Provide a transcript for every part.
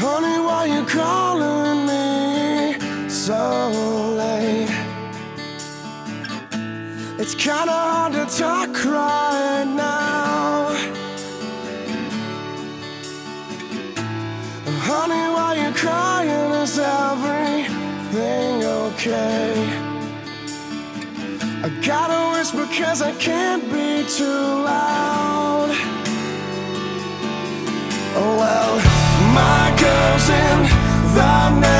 Honey, why you calling me so late? It's kinda hard to talk right now. Honey, why you crying? Is everything okay? I gotta whisper cause I can't be too loud. sin, thy name.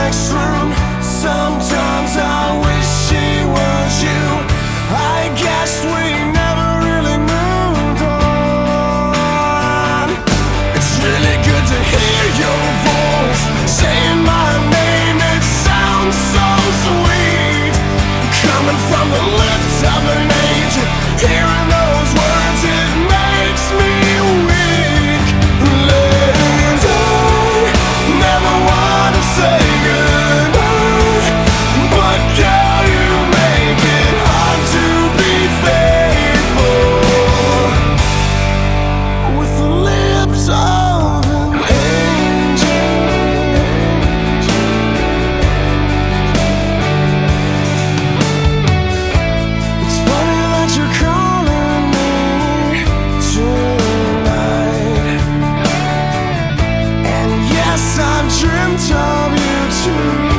dreamt of you too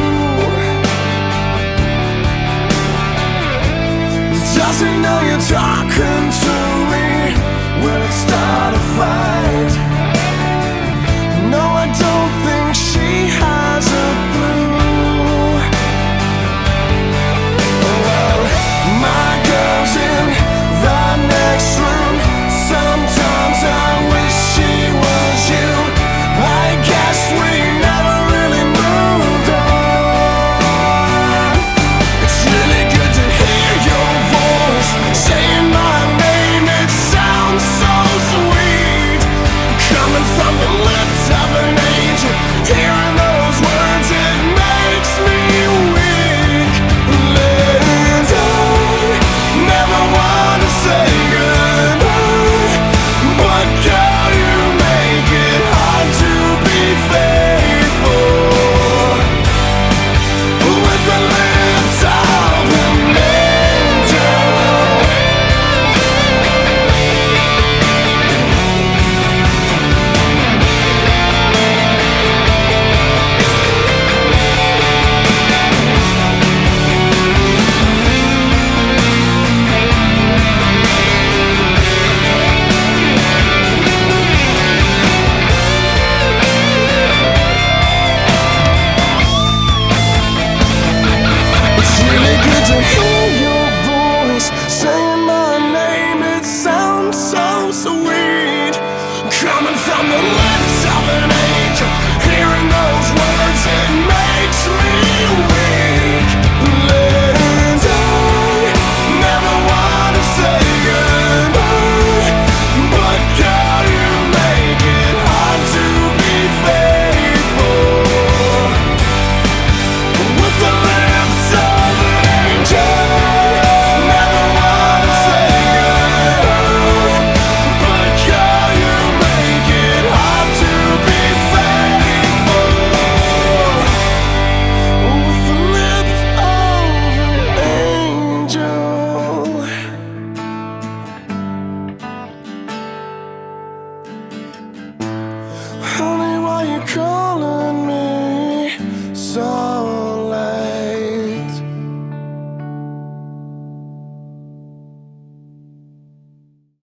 Does he know you're talking to me? Will it start a fire? song